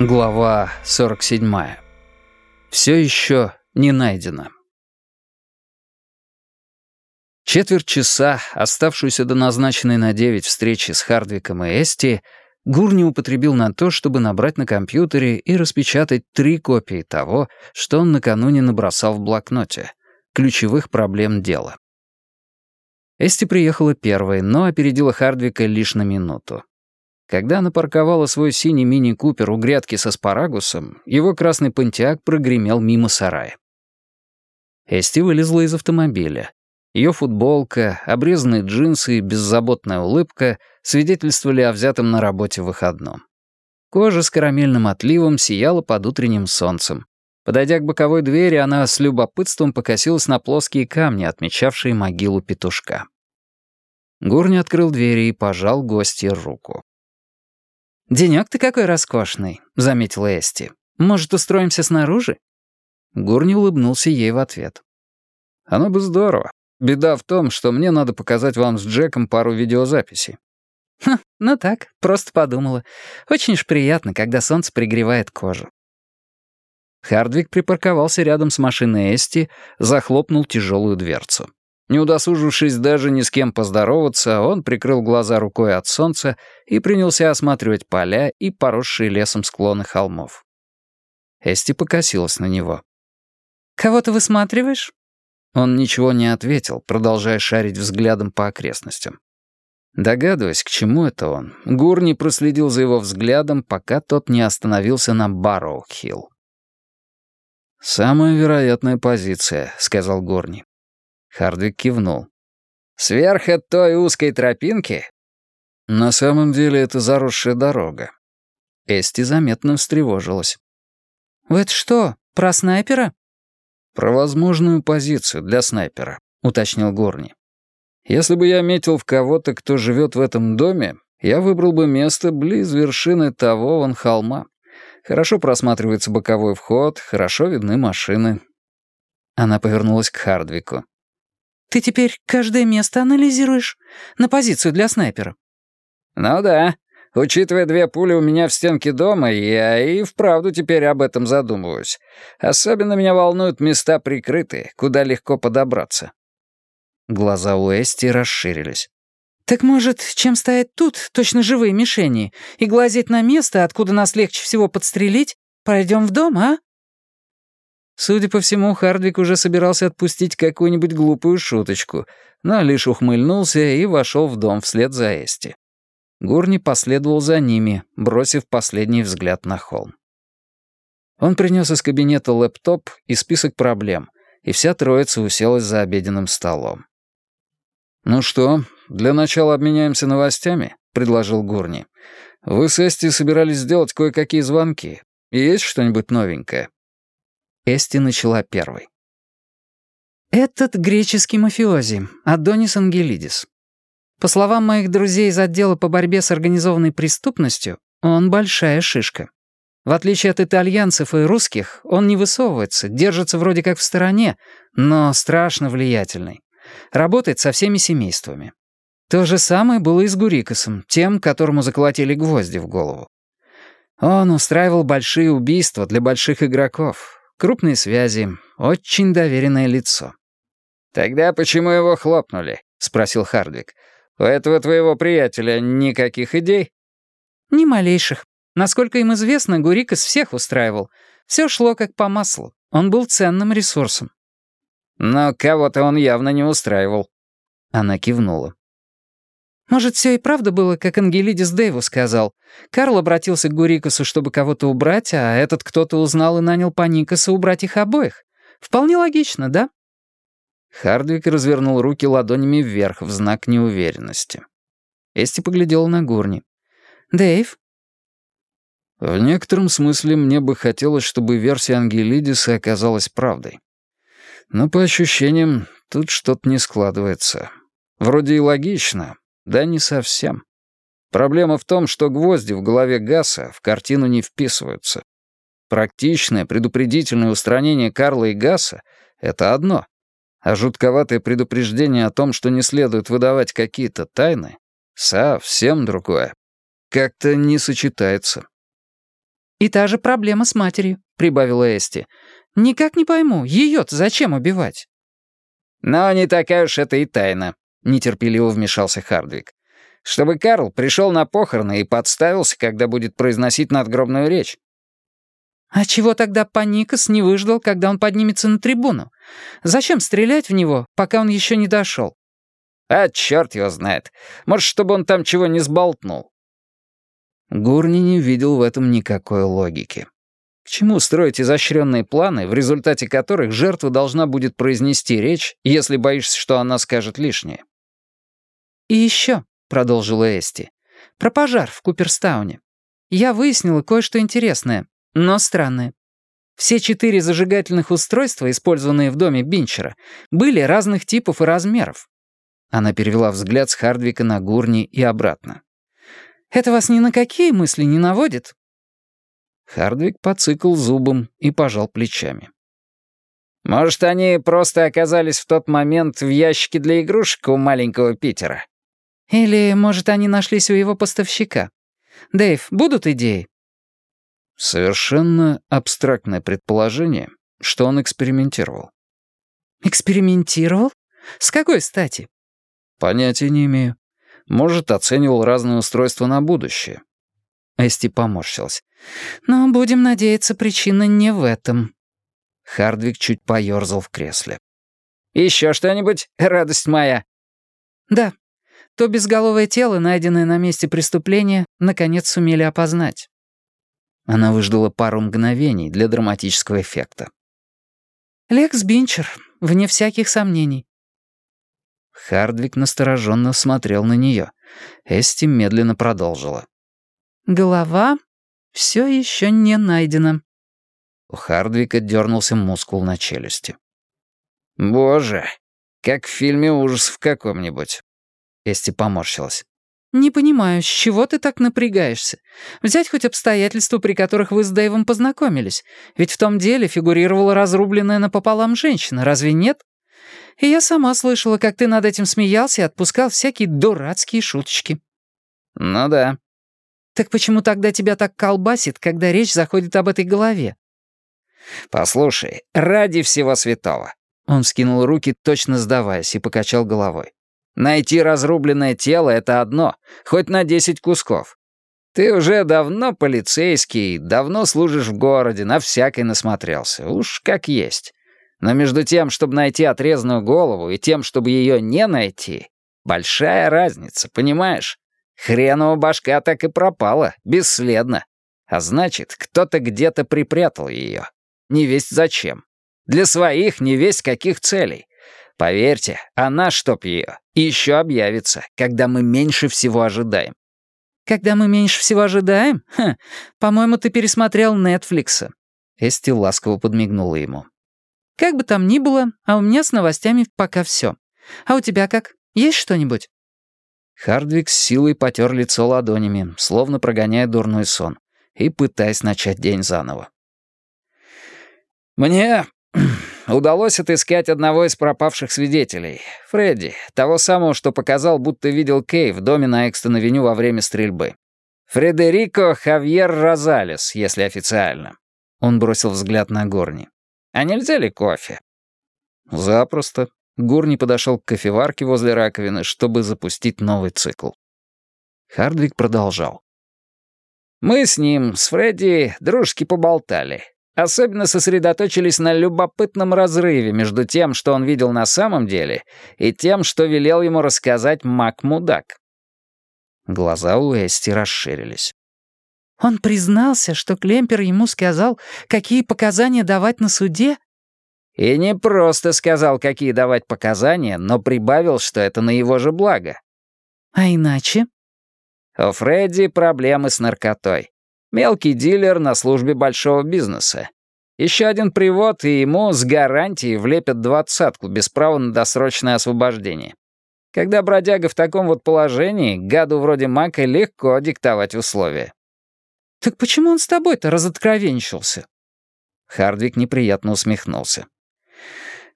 Глава 47. Все еще не найдено. Четверть часа, оставшуюся до назначенной на девять встречи с Хардвиком и Эсти, Гурни употребил на то, чтобы набрать на компьютере и распечатать три копии того, что он накануне набросал в блокноте, ключевых проблем дела. Эсти приехала первой, но опередила Хардвика лишь на минуту. Когда она парковала свой синий мини-купер у грядки с аспарагусом, его красный понтиак прогремел мимо сарая. Эсти вылезла из автомобиля. Ее футболка, обрезанные джинсы и беззаботная улыбка свидетельствовали о взятом на работе выходном. Кожа с карамельным отливом сияла под утренним солнцем. Подойдя к боковой двери, она с любопытством покосилась на плоские камни, отмечавшие могилу петушка. Гурни открыл двери и пожал гостье руку. «Денёк ты какой роскошный», — заметила Эсти. «Может, устроимся снаружи?» Гурни улыбнулся ей в ответ. «Оно бы здорово. Беда в том, что мне надо показать вам с Джеком пару видеозаписей». «Ха, ну так, просто подумала. Очень уж приятно, когда солнце пригревает кожу». Хардвик припарковался рядом с машиной Эсти, захлопнул тяжелую дверцу. Не удосужившись даже ни с кем поздороваться, он прикрыл глаза рукой от солнца и принялся осматривать поля и поросшие лесом склоны холмов. Эсти покосилась на него. «Кого ты высматриваешь?» Он ничего не ответил, продолжая шарить взглядом по окрестностям. Догадываясь, к чему это он, Гурни проследил за его взглядом, пока тот не остановился на Барроу-Хилл. «Самая вероятная позиция», — сказал Горни. Хардвик кивнул. «Сверх от той узкой тропинки?» «На самом деле это заросшая дорога». Эсти заметно встревожилась. «Вы это что, про снайпера?» «Про возможную позицию для снайпера», — уточнил Горни. «Если бы я метил в кого-то, кто живет в этом доме, я выбрал бы место близ вершины того вон холма. Хорошо просматривается боковой вход, хорошо видны машины». Она повернулась к Хардвику. «Ты теперь каждое место анализируешь? На позицию для снайпера?» «Ну да. Учитывая две пули у меня в стенке дома, я и вправду теперь об этом задумываюсь. Особенно меня волнуют места прикрытые, куда легко подобраться». Глаза у Эсти расширились. «Так, может, чем стоять тут, точно живые мишени, и глазеть на место, откуда нас легче всего подстрелить, пойдем в дом, а?» Судя по всему, Хардвик уже собирался отпустить какую-нибудь глупую шуточку, но лишь ухмыльнулся и вошел в дом вслед за Эсти. Гурни последовал за ними, бросив последний взгляд на холм. Он принес из кабинета лэптоп и список проблем, и вся троица уселась за обеденным столом. «Ну что, для начала обменяемся новостями?» — предложил Гурни. «Вы с Эсти собирались сделать кое-какие звонки. Есть что-нибудь новенькое?» Эсти начала первой. «Этот греческий мафиози, Адонис Ангелидис. По словам моих друзей из отдела по борьбе с организованной преступностью, он большая шишка. В отличие от итальянцев и русских, он не высовывается, держится вроде как в стороне, но страшно влиятельный. Работает со всеми семействами. То же самое было и с Гурикосом, тем, которому заколотили гвозди в голову. Он устраивал большие убийства для больших игроков, Крупные связи, очень доверенное лицо. «Тогда почему его хлопнули?» — спросил Хардвик. «У этого твоего приятеля никаких идей?» «Ни малейших. Насколько им известно, Гурикас всех устраивал. Все шло как по маслу. Он был ценным ресурсом». «Но кого-то он явно не устраивал». Она кивнула. Может, все и правда было, как Ангелидис Дэйву сказал. Карл обратился к Гурикасу, чтобы кого-то убрать, а этот кто-то узнал и нанял Паникаса убрать их обоих. Вполне логично, да? Хардвик развернул руки ладонями вверх в знак неуверенности. Эсти поглядела на Гурни. «Дэйв?» «В некотором смысле мне бы хотелось, чтобы версия Ангелидиса оказалась правдой. Но по ощущениям тут что-то не складывается. Вроде и логично, да не совсем. Проблема в том, что гвозди в голове Гасса в картину не вписываются. Практичное предупредительное устранение Карла и Гасса — это одно, а жутковатое предупреждение о том, что не следует выдавать какие-то тайны — совсем другое. Как-то не сочетается. «И та же проблема с матерью», — прибавила Эсти. «Никак не пойму, ее-то зачем убивать?» «Но не такая уж это и тайна», — нетерпеливо вмешался Хардвик. «Чтобы Карл пришел на похороны и подставился, когда будет произносить надгробную речь». «А чего тогда Паникас не выждал, когда он поднимется на трибуну? Зачем стрелять в него, пока он еще не дошел?» «А черт его знает. Может, чтобы он там чего не сболтнул». Гурни не видел в этом никакой логики. К чему строить изощренные планы, в результате которых жертва должна будет произнести речь, если боишься, что она скажет лишнее? «И еще», — продолжила Эсти, — «про пожар в Куперстауне. Я выяснила кое-что интересное, но странное. Все четыре зажигательных устройства, использованные в доме Бинчера, были разных типов и размеров». Она перевела взгляд с Хардвика на Гурни и обратно. Это вас ни на какие мысли не наводит?» Хардвик поцикл зубом и пожал плечами. «Может, они просто оказались в тот момент в ящике для игрушек у маленького Питера?» «Или, может, они нашлись у его поставщика? Дэйв, будут идеи?» Совершенно абстрактное предположение, что он экспериментировал. «Экспериментировал? С какой стати?» «Понятия не имею. Может, оценивал разные устройства на будущее. Эсти поморщилась. «Но, будем надеяться, причина не в этом». Хардвик чуть поёрзал в кресле. «Еще что-нибудь, радость моя?» «Да. То безголовое тело, найденное на месте преступления, наконец сумели опознать». Она выждала пару мгновений для драматического эффекта. «Лекс Бинчер, вне всяких сомнений. Хардвик настороженно смотрел на нее. Эсти медленно продолжила. «Голова все еще не найдена». У Хардвика дернулся мускул на челюсти. «Боже, как в фильме ужасов каком-нибудь». Эсти поморщилась. «Не понимаю, с чего ты так напрягаешься? Взять хоть обстоятельства, при которых вы с Дэйвом познакомились. Ведь в том деле фигурировала разрубленная напополам женщина, разве нет? И я сама слышала, как ты над этим смеялся и отпускал всякие дурацкие шуточки». «Ну да». «Так почему тогда тебя так колбасит, когда речь заходит об этой голове?» «Послушай, ради всего святого». Он вскинул руки, точно сдаваясь, и покачал головой. «Найти разрубленное тело — это одно, хоть на десять кусков. Ты уже давно полицейский, давно служишь в городе, на всякой насмотрелся. Уж как есть. Но между тем, чтобы найти отрезанную голову, и тем, чтобы ее не найти, большая разница, понимаешь? Хренова башка так и пропала, бесследно. А значит, кто-то где-то припрятал ее. Не весть зачем. Для своих не весть каких целей. Поверьте, она, чтоб ее, еще объявится, когда мы меньше всего ожидаем. Когда мы меньше всего ожидаем? Ха, по-моему, ты пересмотрел Нетфликса. Эсти ласково подмигнула ему. Как бы там ни было, а у меня с новостями пока все. А у тебя как? Есть что-нибудь?» Хардвик с силой потер лицо ладонями, словно прогоняя дурной сон, и пытаясь начать день заново. «Мне удалось отыскать одного из пропавших свидетелей, Фредди, того самого, что показал, будто видел Кей в доме на Экстон-авеню во время стрельбы. Фредерико Хавьер Розалес, если официально». Он бросил взгляд на Горни. А нельзя ли кофе?» «Запросто». Гурни подошел к кофеварке возле раковины, чтобы запустить новый цикл. Хардвик продолжал. «Мы с ним, с Фредди, дружки поболтали. Особенно сосредоточились на любопытном разрыве между тем, что он видел на самом деле, и тем, что велел ему рассказать Мак-мудак». Глаза у Эсти расширились. Он признался, что Клемпер ему сказал, какие показания давать на суде? И не просто сказал, какие давать показания, но прибавил, что это на его же благо. А иначе? У Фредди проблемы с наркотой. Мелкий дилер на службе большого бизнеса. Еще один привод, и ему с гарантией влепят двадцатку без права на досрочное освобождение. Когда бродяга в таком вот положении, гаду вроде Мака легко диктовать условия. «Так почему он с тобой-то разоткровенчился?» Хардвик неприятно усмехнулся.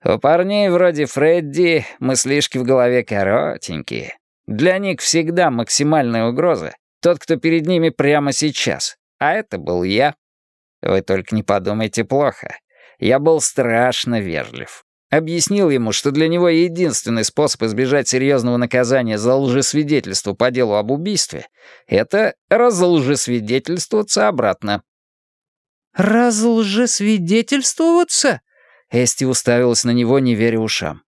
«У парней вроде Фредди мыслишки в голове коротенькие. Для них всегда максимальная угроза Тот, кто перед ними прямо сейчас. А это был я. Вы только не подумайте плохо. Я был страшно вежлив. Объяснил ему, что для него единственный способ избежать серьезного наказания за лжесвидетельство по делу об убийстве — это разлжесвидетельствоваться обратно. «Разлжесвидетельствоваться?» Эсти уставилась на него, не веря ушам.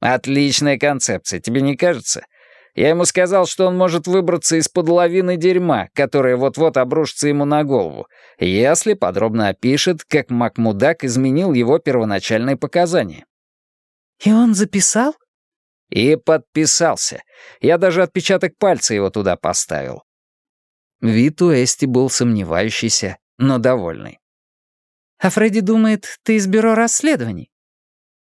«Отличная концепция, тебе не кажется? Я ему сказал, что он может выбраться из-под лавины дерьма, которая вот-вот обрушится ему на голову, если подробно опишет, как Макмудак изменил его первоначальные показания». «И он записал?» «И подписался. Я даже отпечаток пальца его туда поставил». Вид у Эсти был сомневающийся, но довольный. А Фредди думает, ты из бюро расследований.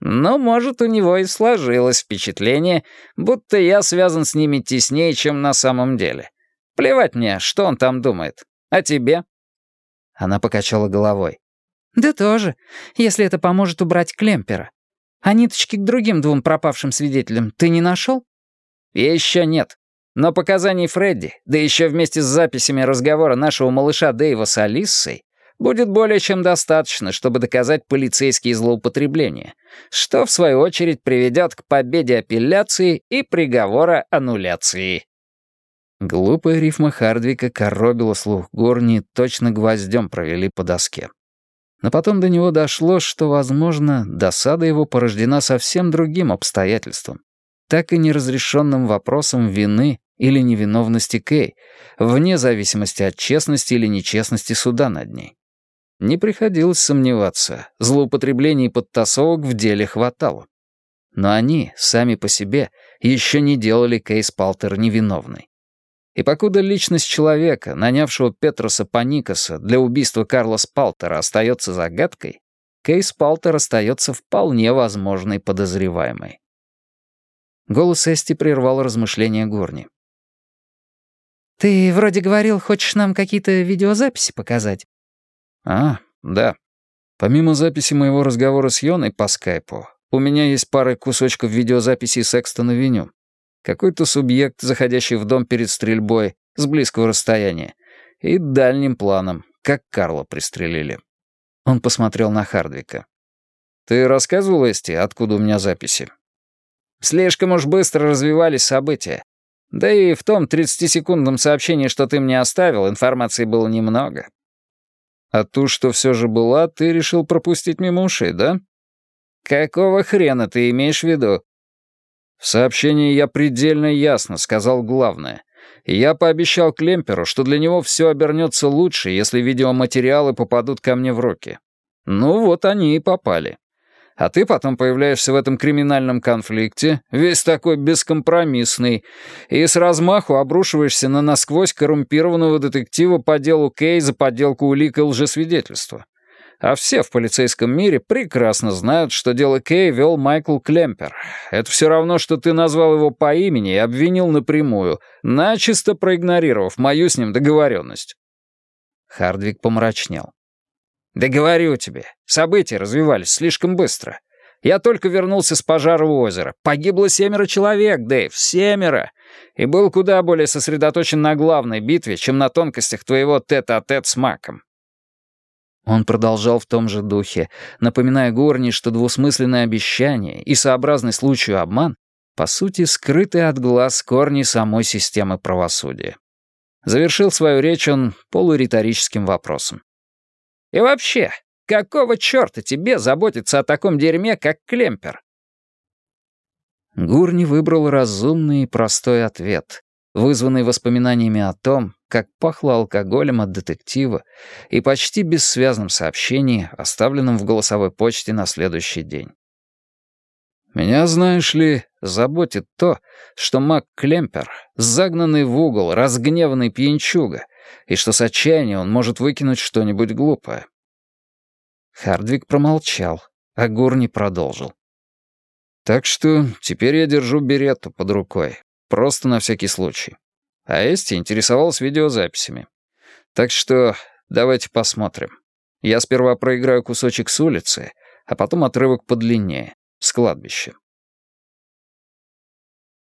Но, может, у него и сложилось впечатление, будто я связан с ними теснее, чем на самом деле. Плевать мне, что он там думает. А тебе?» Она покачала головой. «Да тоже, если это поможет убрать Клемпера. А ниточки к другим двум пропавшим свидетелям ты не нашел?» «Еще нет. Но показаний Фредди, да еще вместе с записями разговора нашего малыша Дэйва с Алиссой, будет более чем достаточно, чтобы доказать полицейские злоупотребления, что, в свою очередь, приведет к победе апелляции и приговора аннуляции. Глупая рифма Хардвика коробила слух Горни, точно гвоздем провели по доске. Но потом до него дошло, что, возможно, досада его порождена совсем другим обстоятельством, так и неразрешенным вопросом вины или невиновности Кей, вне зависимости от честности или нечестности суда над ней. Не приходилось сомневаться, злоупотреблений и подтасовок в деле хватало. Но они, сами по себе, еще не делали Кейс Палтер невиновной. И покуда личность человека, нанявшего Петроса Паникаса для убийства Карлос Палтера, остается загадкой, Кейс Палтер остается вполне возможной подозреваемой. Голос Эсти прервал размышления Горни. «Ты вроде говорил, хочешь нам какие-то видеозаписи показать?» «А, да. Помимо записи моего разговора с Йоной по скайпу, у меня есть пара кусочков видеозаписи Секстона-Веню. Какой-то субъект, заходящий в дом перед стрельбой, с близкого расстояния, и дальним планом, как Карла пристрелили». Он посмотрел на Хардвика. «Ты рассказывал, Эсти, откуда у меня записи?» «Слишком уж быстро развивались события. Да и в том 30-секундном сообщении, что ты мне оставил, информации было немного. А ту, что все же была, ты решил пропустить мимо ушей, да? Какого хрена ты имеешь в виду? В сообщении я предельно ясно сказал главное. я пообещал Клемперу, что для него все обернется лучше, если видеоматериалы попадут ко мне в руки. Ну вот они и попали. А ты потом появляешься в этом криминальном конфликте, весь такой бескомпромиссный, и с размаху обрушиваешься на насквозь коррумпированного детектива по делу Кей за подделку улик и лжесвидетельства. А все в полицейском мире прекрасно знают, что дело Кей вел Майкл Клемпер. Это все равно, что ты назвал его по имени и обвинил напрямую, начисто проигнорировав мою с ним договоренность. Хардвик помрачнел. «Да говорю тебе, события развивались слишком быстро. Я только вернулся с пожара у озера. Погибло семеро человек, Дэйв, семеро. И был куда более сосредоточен на главной битве, чем на тонкостях твоего тет-а-тет -тет с Маком». Он продолжал в том же духе, напоминая Горни, что двусмысленное обещание и сообразный случаю обман по сути, скрыты от глаз корни самой системы правосудия. Завершил свою речь он полуриторическим вопросом. И вообще, какого черта тебе заботиться о таком дерьме, как Клемпер?» Гурни выбрал разумный и простой ответ, вызванный воспоминаниями о том, как пахло алкоголем от детектива и почти бессвязном сообщении, оставленном в голосовой почте на следующий день. Меня, знаешь ли, заботит то, что Мак Клемпер, загнанный в угол, разгневанный пьянчуга, и что с отчаяния он может выкинуть что-нибудь глупое. Хардвик промолчал, а Гурни продолжил. Так что теперь я держу беретту под рукой, просто на всякий случай. А Эсти интересовалась видеозаписями. Так что давайте посмотрим. Я сперва проиграю кусочек с улицы, а потом отрывок подлиннее, с кладбища.